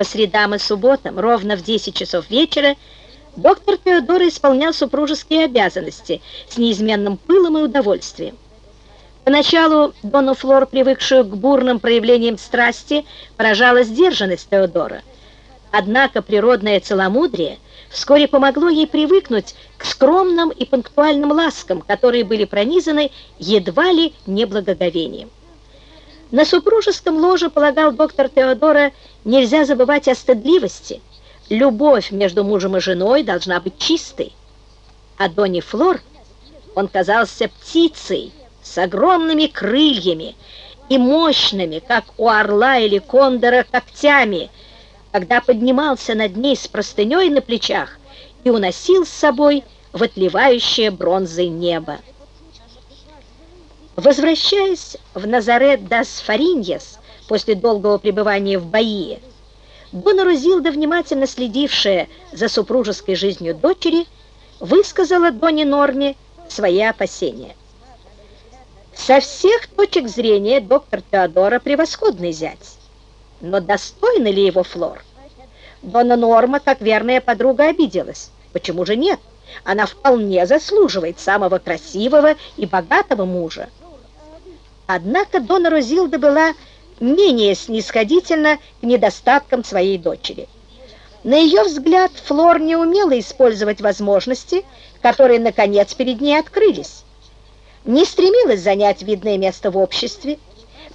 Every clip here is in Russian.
По средам и субботам, ровно в 10 часов вечера, доктор Теодора исполнял супружеские обязанности с неизменным пылом и удовольствием. Поначалу Дону Флор, привыкшую к бурным проявлениям страсти, поражала сдержанность Теодора. Однако природное целомудрие вскоре помогло ей привыкнуть к скромным и пунктуальным ласкам, которые были пронизаны едва ли не благоговением. На супружеском ложе, полагал доктор Теодора, нельзя забывать о стыдливости. Любовь между мужем и женой должна быть чистой. А Донни Флор, он казался птицей с огромными крыльями и мощными, как у орла или кондора, когтями, когда поднимался над ней с простыней на плечах и уносил с собой в отливающее бронзой небо. Возвращаясь в Назарет дас Фариньес после долгого пребывания в Баие, Дона Розилда, внимательно следившая за супружеской жизнью дочери, высказала Доне Норме свои опасения. Со всех точек зрения доктор Теодора превосходный зять. Но достойна ли его Флор? Дона Норма, как верная подруга, обиделась. Почему же нет? Она вполне заслуживает самого красивого и богатого мужа. Однако Дона Розилда была менее снисходительна к недостаткам своей дочери. На ее взгляд, Флор не умела использовать возможности, которые, наконец, перед ней открылись. Не стремилась занять видное место в обществе,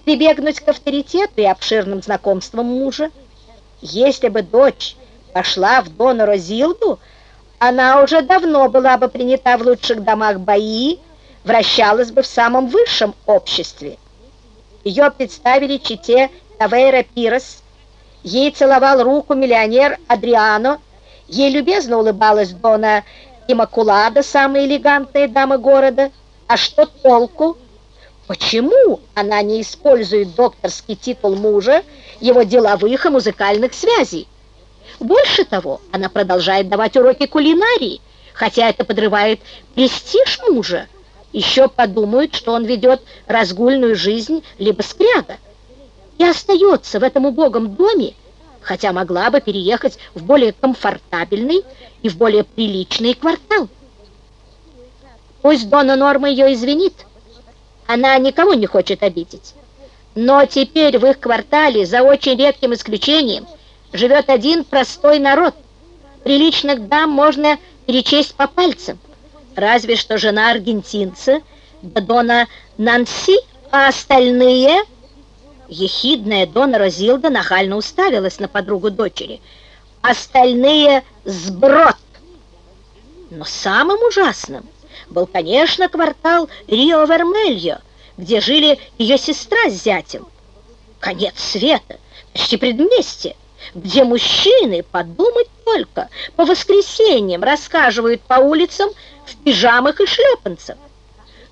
прибегнуть к авторитету и обширным знакомствам мужа. Если бы дочь пошла в Дона Розилду, она уже давно была бы принята в лучших домах бои, вращалась бы в самом высшем обществе. Ее представили чите Тавейра Пирос, ей целовал руку миллионер Адриано, ей любезно улыбалась Дона Имакулада, самая элегантная дама города. А что толку? Почему она не использует докторский титул мужа, его деловых и музыкальных связей? Больше того, она продолжает давать уроки кулинарии, хотя это подрывает престиж мужа еще подумают, что он ведет разгульную жизнь либо скряга, и остается в этом убогом доме, хотя могла бы переехать в более комфортабельный и в более приличный квартал. Пусть Дона Норма ее извинит, она никого не хочет обидеть. Но теперь в их квартале, за очень редким исключением, живет один простой народ. Приличных дам можно перечесть по пальцам разве что жена аргентинца, Дона Нанси, а остальные... Ехидная Дона Розилда нахально уставилась на подругу дочери. Остальные сброд. Но самым ужасным был, конечно, квартал Рио-Вермельо, где жили ее сестра с зятем. Конец света, почти предместье где мужчины, подумать только, по воскресеньям рассказывают по улицам в пижамах и шлепанцах.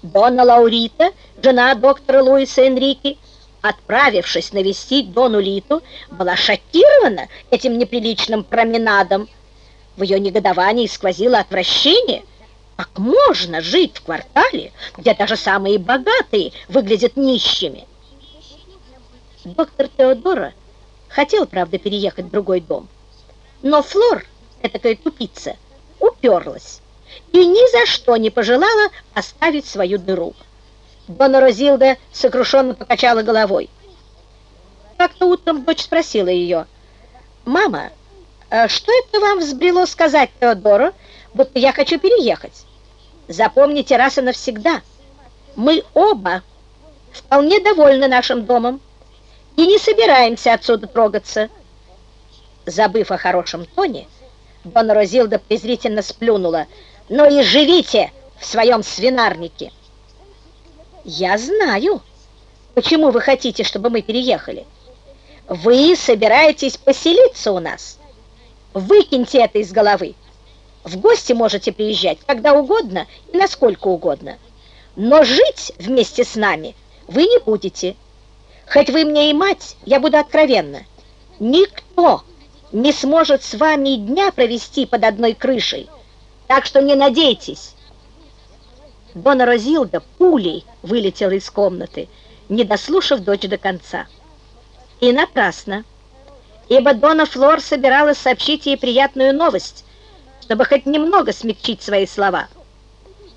Дона Лаурита, жена доктора Луиса Энрики, отправившись навестить Дону Литу, была шокирована этим неприличным променадом. В ее негодовании сквозило отвращение. Как можно жить в квартале, где даже самые богатые выглядят нищими? Доктор Теодора хотел, правда, переехать в другой дом, но Флор, этакая тупица, уперлась и ни за что не пожелала оставить свою дыру. Дона Розилда сокрушенно покачала головой. Как-то утром дочь спросила ее, «Мама, а что это вам взбрело сказать Теодору, будто я хочу переехать? Запомните раз и навсегда, мы оба вполне довольны нашим домом и не собираемся отсюда трогаться». Забыв о хорошем тоне, Дона Розилда презрительно сплюнула – но и живите в своем свинарнике. Я знаю, почему вы хотите, чтобы мы переехали. Вы собираетесь поселиться у нас. Выкиньте это из головы. В гости можете приезжать когда угодно и насколько угодно. Но жить вместе с нами вы не будете. Хоть вы мне и мать, я буду откровенна. Никто не сможет с вами дня провести под одной крышей, так что не надейтесь. Дона Розилда пулей вылетела из комнаты, не дослушав дочь до конца. И напрасно. ибо Дона Флор собиралась сообщить ей приятную новость, чтобы хоть немного смягчить свои слова –